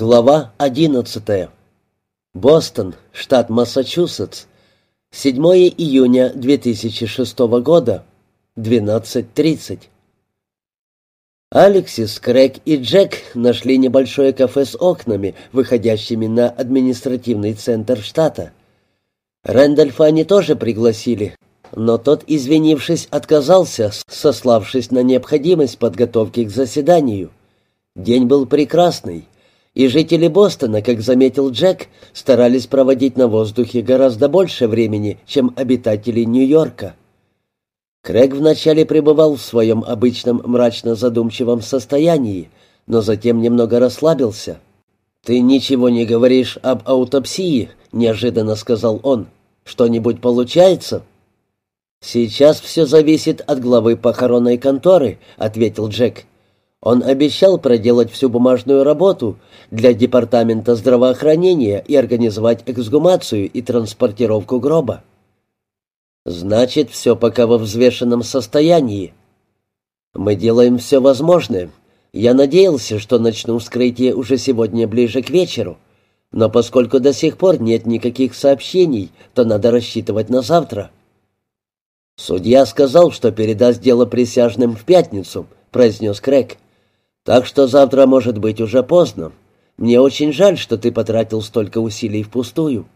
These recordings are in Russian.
Глава 11. Бостон, штат Массачусетс. 7 июня 2006 года. 12.30. Алексис, Крэг и Джек нашли небольшое кафе с окнами, выходящими на административный центр штата. Рэндольфа они тоже пригласили, но тот, извинившись, отказался, сославшись на необходимость подготовки к заседанию. День был прекрасный — и жители Бостона, как заметил Джек, старались проводить на воздухе гораздо больше времени, чем обитатели Нью-Йорка. Крэг вначале пребывал в своем обычном мрачно-задумчивом состоянии, но затем немного расслабился. «Ты ничего не говоришь об аутопсии», — неожиданно сказал он. «Что-нибудь получается?» «Сейчас все зависит от главы похоронной конторы», — ответил Джек. Он обещал проделать всю бумажную работу для департамента здравоохранения и организовать эксгумацию и транспортировку гроба. Значит, все пока во взвешенном состоянии. Мы делаем все возможное. Я надеялся, что начну вскрытие уже сегодня ближе к вечеру, но поскольку до сих пор нет никаких сообщений, то надо рассчитывать на завтра. Судья сказал, что передаст дело присяжным в пятницу, произнес Крэг. Так что завтра может быть уже поздно. Мне очень жаль, что ты потратил столько усилий впустую».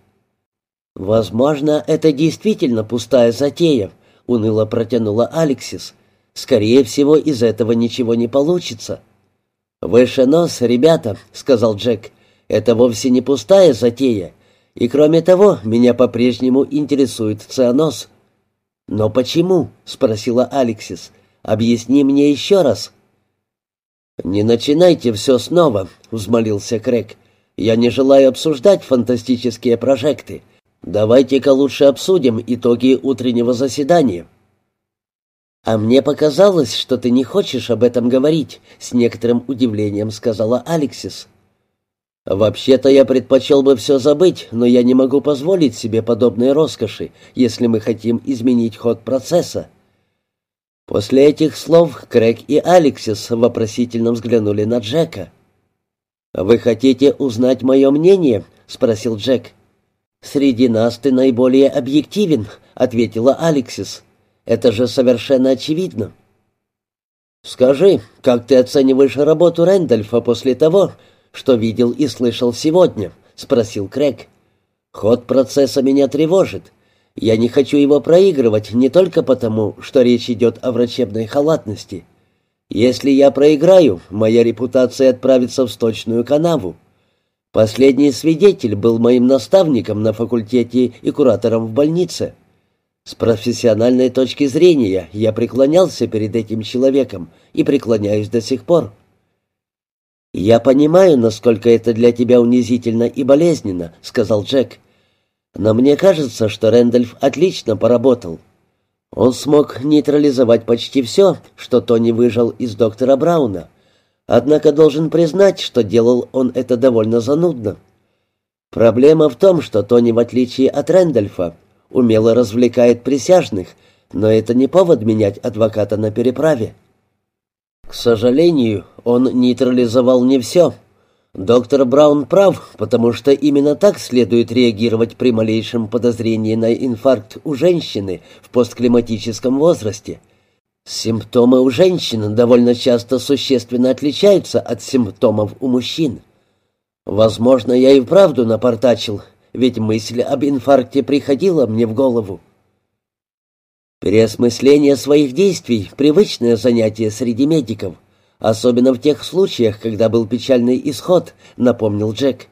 «Возможно, это действительно пустая затея», — уныло протянула Алексис. «Скорее всего, из этого ничего не получится». «Выше нос, ребята», — сказал Джек. «Это вовсе не пустая затея. И кроме того, меня по-прежнему интересует цианоз». «Но почему?» — спросила Алексис. «Объясни мне еще раз». «Не начинайте все снова», — взмолился Крэг. «Я не желаю обсуждать фантастические прожекты. Давайте-ка лучше обсудим итоги утреннего заседания». «А мне показалось, что ты не хочешь об этом говорить», — с некоторым удивлением сказала Алексис. «Вообще-то я предпочел бы все забыть, но я не могу позволить себе подобной роскоши, если мы хотим изменить ход процесса. После этих слов Крэг и Алексис вопросительно взглянули на Джека. «Вы хотите узнать мое мнение?» — спросил Джек. «Среди нас ты наиболее объективен», — ответила Алексис. «Это же совершенно очевидно». «Скажи, как ты оцениваешь работу Рэндольфа после того, что видел и слышал сегодня?» — спросил Крэг. «Ход процесса меня тревожит. Я не хочу его проигрывать не только потому, что речь идет о врачебной халатности. Если я проиграю, моя репутация отправится в сточную канаву. Последний свидетель был моим наставником на факультете и куратором в больнице. С профессиональной точки зрения я преклонялся перед этим человеком и преклоняюсь до сих пор. «Я понимаю, насколько это для тебя унизительно и болезненно», — сказал Джек. Но мне кажется, что Рэндольф отлично поработал. Он смог нейтрализовать почти все, что Тони выжил из доктора Брауна. Однако должен признать, что делал он это довольно занудно. Проблема в том, что Тони, в отличие от Рэндольфа, умело развлекает присяжных, но это не повод менять адвоката на переправе. К сожалению, он нейтрализовал не все. Доктор Браун прав, потому что именно так следует реагировать при малейшем подозрении на инфаркт у женщины в постклиматическом возрасте. Симптомы у женщин довольно часто существенно отличаются от симптомов у мужчин. Возможно, я и вправду напортачил, ведь мысль об инфаркте приходила мне в голову. Переосмысление своих действий — привычное занятие среди медиков — Особенно в тех случаях, когда был печальный исход, напомнил Джек.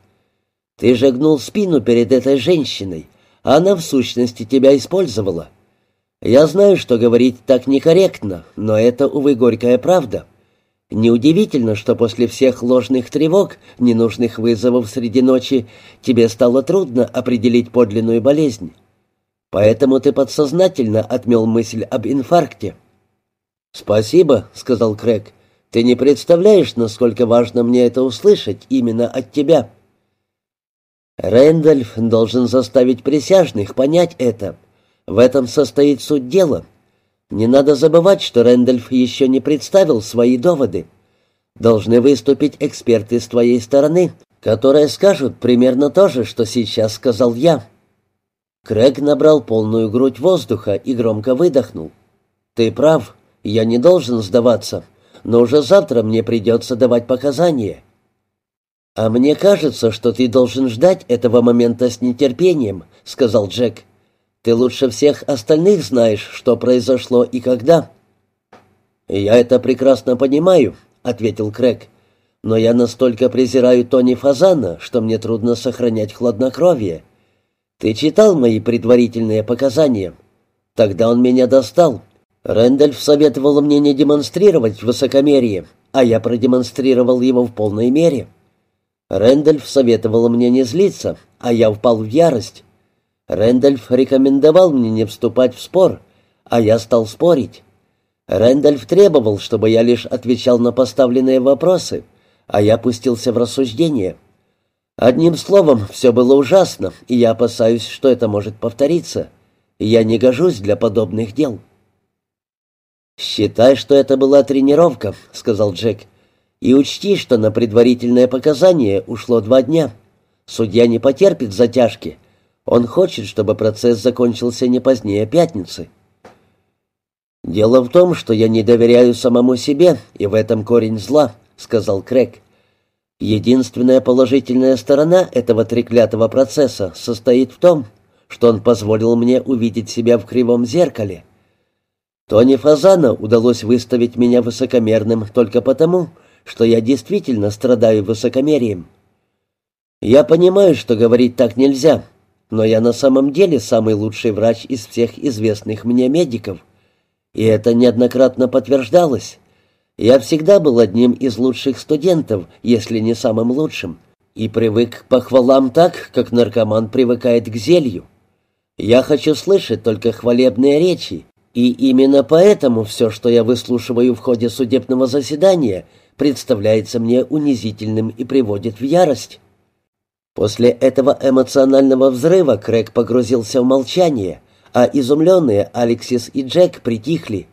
Ты же гнул спину перед этой женщиной, а она в сущности тебя использовала. Я знаю, что говорить так некорректно, но это, увы, горькая правда. Неудивительно, что после всех ложных тревог, ненужных вызовов среди ночи, тебе стало трудно определить подлинную болезнь. Поэтому ты подсознательно отмел мысль об инфаркте. «Спасибо», — сказал Крэг. Ты не представляешь, насколько важно мне это услышать именно от тебя. Рэндальф должен заставить присяжных понять это. В этом состоит суть дела. Не надо забывать, что Рэндальф еще не представил свои доводы. Должны выступить эксперты с твоей стороны, которые скажут примерно то же, что сейчас сказал я». Крэг набрал полную грудь воздуха и громко выдохнул. «Ты прав, я не должен сдаваться, но уже завтра мне придется давать показания». «А мне кажется, что ты должен ждать этого момента с нетерпением», — сказал Джек. «Ты лучше всех остальных знаешь, что произошло и когда». «Я это прекрасно понимаю», — ответил Крэг. «Но я настолько презираю Тони Фазана, что мне трудно сохранять хладнокровие. Ты читал мои предварительные показания? Тогда он меня достал. Рэндальф советовал мне не демонстрировать высокомерие, а я продемонстрировал его в полной мере». Рэндальф советовал мне не злиться, а я впал в ярость. Рэндальф рекомендовал мне не вступать в спор, а я стал спорить. Рэндальф требовал, чтобы я лишь отвечал на поставленные вопросы, а я пустился в рассуждение. Одним словом, все было ужасно, и я опасаюсь, что это может повториться. Я не гожусь для подобных дел. «Считай, что это была тренировка», — сказал Джек. И учти, что на предварительное показание ушло два дня. Судья не потерпит затяжки. Он хочет, чтобы процесс закончился не позднее пятницы. «Дело в том, что я не доверяю самому себе, и в этом корень зла», — сказал Крэг. «Единственная положительная сторона этого треклятого процесса состоит в том, что он позволил мне увидеть себя в кривом зеркале. Тони Фазана удалось выставить меня высокомерным только потому, что я действительно страдаю высокомерием. Я понимаю, что говорить так нельзя, но я на самом деле самый лучший врач из всех известных мне медиков. И это неоднократно подтверждалось. Я всегда был одним из лучших студентов, если не самым лучшим, и привык к похвалам так, как наркоман привыкает к зелью. Я хочу слышать только хвалебные речи, и именно поэтому все, что я выслушиваю в ходе судебного заседания, представляется мне унизительным и приводит в ярость. После этого эмоционального взрыва Крэг погрузился в молчание, а изумленные Алексис и Джек притихли.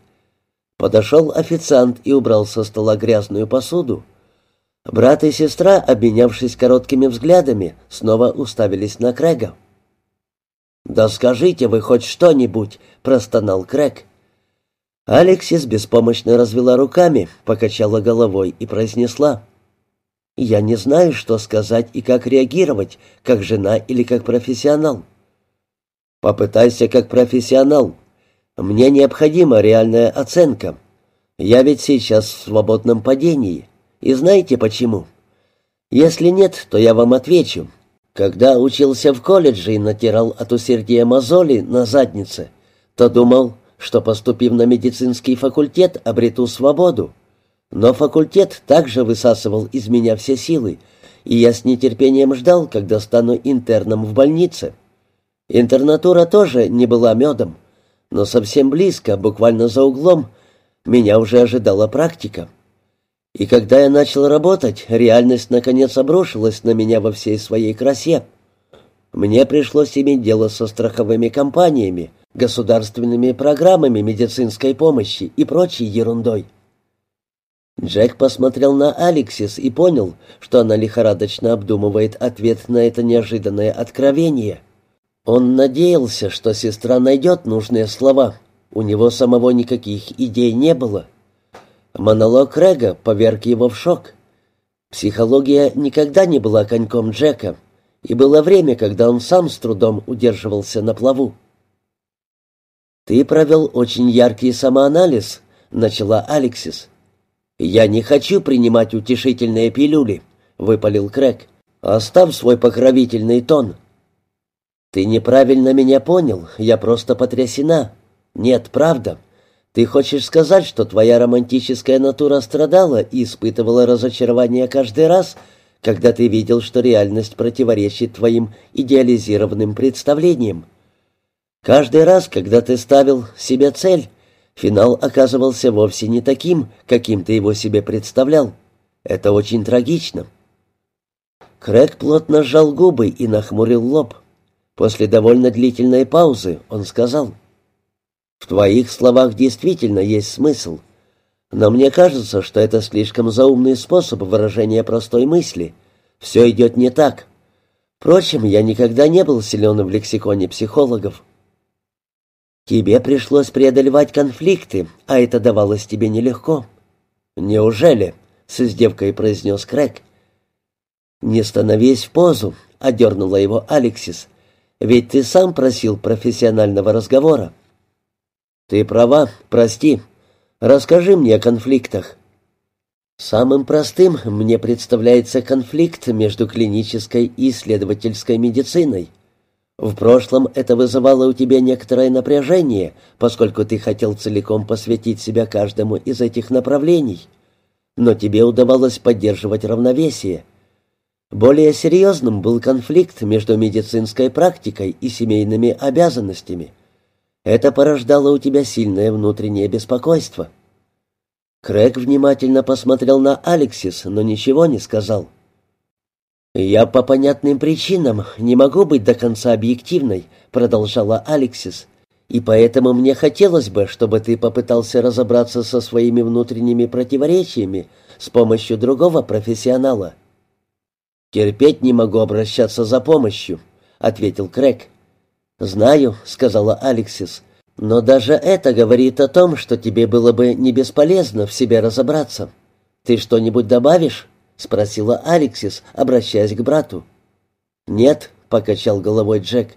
Подошел официант и убрал со стола грязную посуду. Брат и сестра, обменявшись короткими взглядами, снова уставились на Крэга. «Да скажите вы хоть что-нибудь», — простонал Крэг. Алексис беспомощно развела руками, покачала головой и произнесла. «Я не знаю, что сказать и как реагировать, как жена или как профессионал». «Попытайся как профессионал. Мне необходима реальная оценка. Я ведь сейчас в свободном падении. И знаете почему? Если нет, то я вам отвечу. Когда учился в колледже и натирал от усердия мозоли на заднице, то думал, что, поступив на медицинский факультет, обрету свободу. Но факультет также высасывал из меня все силы, и я с нетерпением ждал, когда стану интерном в больнице. Интернатура тоже не была медом, но совсем близко, буквально за углом, меня уже ожидала практика. И когда я начал работать, реальность наконец обрушилась на меня во всей своей красе. Мне пришлось иметь дело со страховыми компаниями, государственными программами медицинской помощи и прочей ерундой. Джек посмотрел на Алексис и понял, что она лихорадочно обдумывает ответ на это неожиданное откровение. Он надеялся, что сестра найдет нужные слова. У него самого никаких идей не было. Монолог Крэга поверг его в шок. Психология никогда не была коньком Джека, и было время, когда он сам с трудом удерживался на плаву. «Ты провел очень яркий самоанализ», — начала Алексис. «Я не хочу принимать утешительные пилюли», — выпалил Крэг. «Оставь свой покровительный тон». «Ты неправильно меня понял, я просто потрясена. Нет, правда. Ты хочешь сказать, что твоя романтическая натура страдала и испытывала разочарование каждый раз, когда ты видел, что реальность противоречит твоим идеализированным представлениям?» Каждый раз, когда ты ставил себе цель, финал оказывался вовсе не таким, каким ты его себе представлял. Это очень трагично. Крэг плотно сжал губы и нахмурил лоб. После довольно длительной паузы он сказал, «В твоих словах действительно есть смысл, но мне кажется, что это слишком заумный способ выражения простой мысли. Все идет не так. Впрочем, я никогда не был силен в лексиконе психологов. Тебе пришлось преодолевать конфликты, а это давалось тебе нелегко. Неужели? С издевкой произнес Крэг. Не становись в позу, одернула его Алексис. Ведь ты сам просил профессионального разговора. Ты права, прости. Расскажи мне о конфликтах. Самым простым мне представляется конфликт между клинической и исследовательской медициной. В прошлом это вызывало у тебя некоторое напряжение, поскольку ты хотел целиком посвятить себя каждому из этих направлений. Но тебе удавалось поддерживать равновесие. Более серьезным был конфликт между медицинской практикой и семейными обязанностями. Это порождало у тебя сильное внутреннее беспокойство. Крэг внимательно посмотрел на Алексис, но ничего не сказал. «Я по понятным причинам не могу быть до конца объективной», — продолжала Алексис. «И поэтому мне хотелось бы, чтобы ты попытался разобраться со своими внутренними противоречиями с помощью другого профессионала». «Терпеть не могу обращаться за помощью», — ответил Крэг. «Знаю», — сказала Алексис, но даже это говорит о том, что тебе было бы не бесполезно в себе разобраться. Ты что-нибудь добавишь? Спросила Алексис, обращаясь к брату. Нет, покачал головой Джек.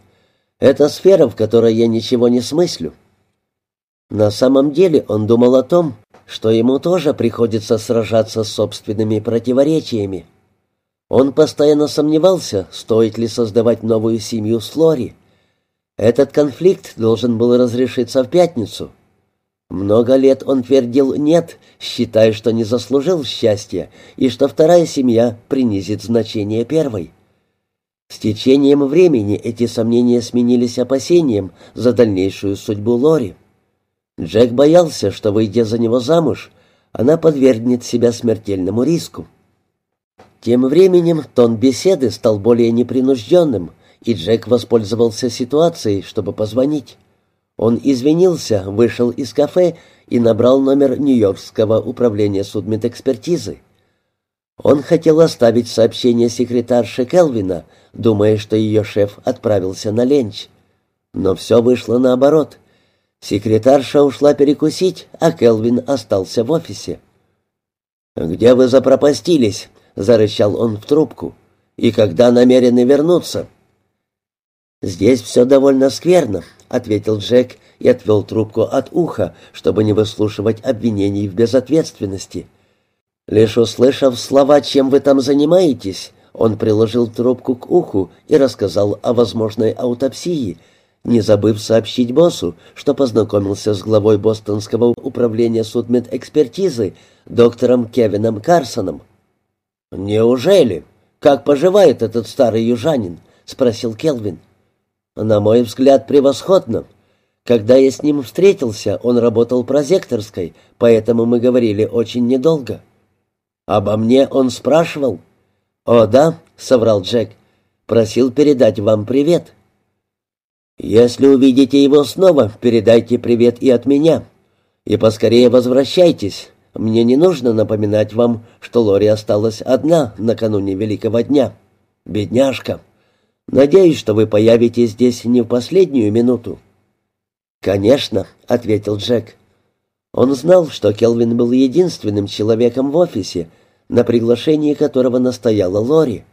Это сфера, в которой я ничего не смыслю. На самом деле он думал о том, что ему тоже приходится сражаться с собственными противоречиями. Он постоянно сомневался, стоит ли создавать новую семью с Лори. Этот конфликт должен был разрешиться в пятницу. Много лет он твердил «нет», считая, что не заслужил счастья и что вторая семья принизит значение первой. С течением времени эти сомнения сменились опасением за дальнейшую судьбу Лори. Джек боялся, что, выйдя за него замуж, она подвергнет себя смертельному риску. Тем временем тон беседы стал более непринужденным, и Джек воспользовался ситуацией, чтобы позвонить. Он извинился, вышел из кафе и набрал номер Нью-Йоркского управления судмедэкспертизы. Он хотел оставить сообщение секретарше Келвина, думая, что ее шеф отправился на ленч. Но все вышло наоборот. Секретарша ушла перекусить, а Келвин остался в офисе. «Где вы запропастились?» — зарычал он в трубку. «И когда намерены вернуться?» «Здесь все довольно скверно», — ответил Джек и отвел трубку от уха, чтобы не выслушивать обвинений в безответственности. Лишь услышав слова «Чем вы там занимаетесь?», он приложил трубку к уху и рассказал о возможной аутопсии, не забыв сообщить боссу, что познакомился с главой Бостонского управления судмедэкспертизы доктором Кевином Карсоном. «Неужели? Как поживает этот старый южанин?» — спросил Келвин. На мой взгляд, превосходно. Когда я с ним встретился, он работал прозекторской, поэтому мы говорили очень недолго. Обо мне он спрашивал. «О, да», — соврал Джек, — «просил передать вам привет». «Если увидите его снова, передайте привет и от меня. И поскорее возвращайтесь. Мне не нужно напоминать вам, что Лори осталась одна накануне Великого дня. Бедняжка». Надеюсь, что вы появитесь здесь не в последнюю минуту». «Конечно», — ответил Джек. Он знал, что Келвин был единственным человеком в офисе, на приглашении которого настояла Лори.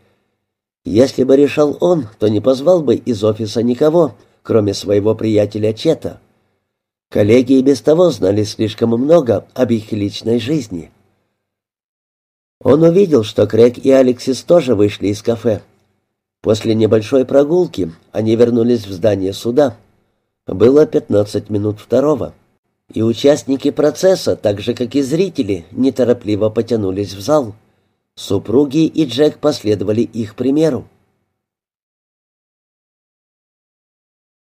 Если бы решал он, то не позвал бы из офиса никого, кроме своего приятеля Чета. Коллеги и без того знали слишком много об их личной жизни. Он увидел, что Крэг и Алексис тоже вышли из кафе. После небольшой прогулки они вернулись в здание суда. Было 15 минут второго. И участники процесса, так же как и зрители, неторопливо потянулись в зал. Супруги и Джек последовали их примеру.